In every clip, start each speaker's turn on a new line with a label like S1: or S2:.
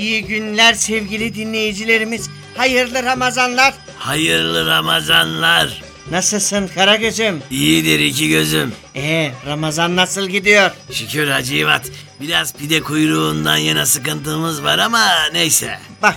S1: İyi günler sevgili dinleyicilerimiz. Hayırlı Ramazanlar.
S2: Hayırlı Ramazanlar.
S1: Nasılsın Karagöz'üm?
S2: İyidir iki gözüm.
S1: Ee, Ramazan nasıl gidiyor?
S2: Şükür Hacivat. Biraz pide kuyruğundan yana sıkıntımız var ama neyse.
S1: Bak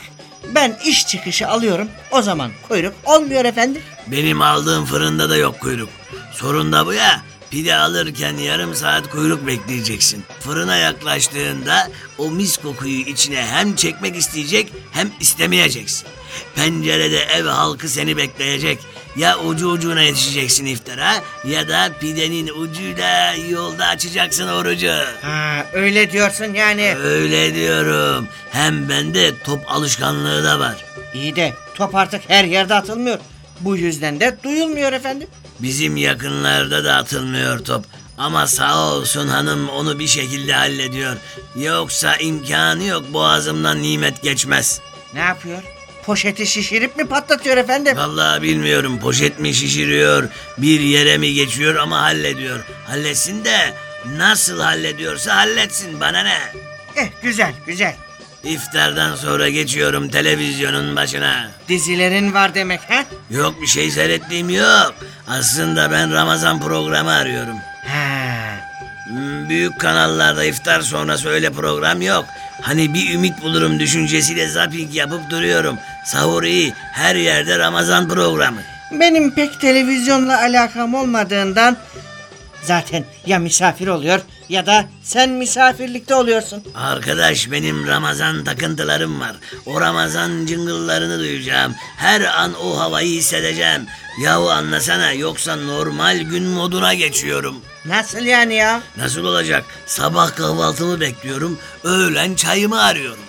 S1: ben iş çıkışı alıyorum. O zaman kuyruk olmuyor efendim.
S2: Benim aldığım fırında da yok kuyruk. Sorun da bu ya. Pide alırken yarım saat kuyruk bekleyeceksin. Fırına yaklaştığında o mis kokuyu içine hem çekmek isteyecek hem istemeyeceksin. Pencerede ev halkı seni bekleyecek. Ya ucu ucuna yetişeceksin iftara ya da pidenin ucuyla yolda açacaksın orucu.
S1: Ha, öyle diyorsun yani.
S2: Öyle diyorum. Hem bende top alışkanlığı da var.
S1: İyi de top artık her yerde atılmıyor. Bu yüzden de duyulmuyor efendim.
S2: Bizim yakınlarda da atılmıyor top. Ama sağ olsun hanım onu bir şekilde hallediyor. Yoksa imkanı yok boğazımdan nimet geçmez.
S1: Ne yapıyor? Poşeti şişirip mi patlatıyor efendim?
S2: Vallahi bilmiyorum poşet mi şişiriyor, bir yere mi geçiyor ama hallediyor. Halletsin de nasıl hallediyorsa halletsin bana ne.
S1: Eh güzel güzel.
S2: İftardan sonra geçiyorum televizyonun başına.
S1: Dizilerin var demek ha?
S2: Yok bir şey seyrettiğim yok. Aslında ben Ramazan programı arıyorum.
S1: Ha.
S2: Hmm, Büyük kanallarda iftar sonrası öyle program yok. Hani bir ümit bulurum düşüncesiyle zapping yapıp duruyorum. Sahur iyi, her yerde Ramazan programı.
S1: Benim pek televizyonla alakam olmadığından zaten ya misafir oluyor ya da sen misafirlikte oluyorsun.
S2: Arkadaş benim Ramazan takıntılarım var. O Ramazan cıngıllarını duyacağım. Her an o havayı hissedeceğim. Yahu anlasana yoksa normal gün moduna geçiyorum.
S1: Nasıl yani ya?
S2: Nasıl olacak? Sabah kahvaltımı bekliyorum, öğlen çayımı arıyorum.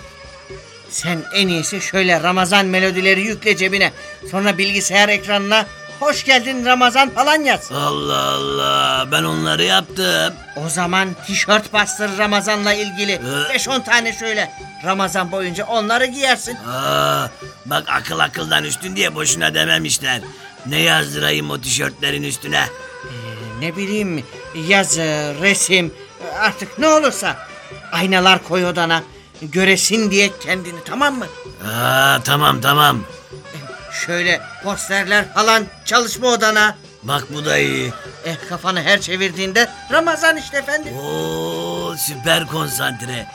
S1: Sen en iyisi şöyle Ramazan melodileri yükle cebine. Sonra bilgisayar ekranına hoş geldin Ramazan falan yaz.
S2: Allah Allah ben onları yaptım.
S1: O zaman tişört bastır Ramazan'la ilgili.
S2: Ee?
S1: 5-10 tane şöyle. Ramazan boyunca onları giyersin.
S2: Aa, bak akıl akıldan üstün diye boşuna dememişler. Ne yazdırayım o tişörtlerin üstüne?
S1: Ee, ne bileyim yazı, resim artık ne olursa. Aynalar koy odana. Göresin diye kendini tamam mı?
S2: Aa, tamam tamam.
S1: Şöyle posterler falan çalışma odana.
S2: Bak bu da iyi.
S1: Eh kafanı her çevirdiğinde Ramazan işte efendim.
S2: Oo süper konsantre.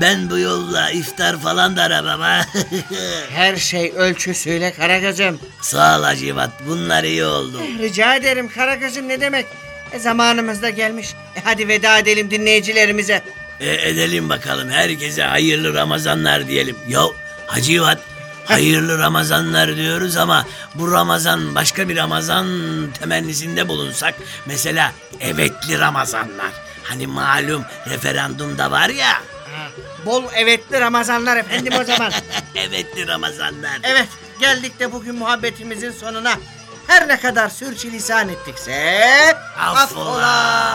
S2: Ben bu yolla iftar falan da aramam ha.
S1: Her şey ölçüsüyle Karagöz'üm.
S2: Sağ ol Hacivat bunlar iyi oldu.
S1: Rica ederim Karagöz'üm ne demek? E, zamanımız da gelmiş. E, hadi veda edelim dinleyicilerimize.
S2: E, edelim bakalım herkese hayırlı Ramazanlar diyelim. Ya Hacivat hayırlı Ramazanlar diyoruz ama bu Ramazan başka bir Ramazan temennisinde bulunsak. Mesela evetli Ramazanlar. Hani malum referandum da var ya.
S1: Bol evetli Ramazanlar efendim o zaman.
S2: evetli Ramazanlar.
S1: evet geldik de bugün muhabbetimizin sonuna. Her ne kadar sürçülisan ettikse...
S2: Affola.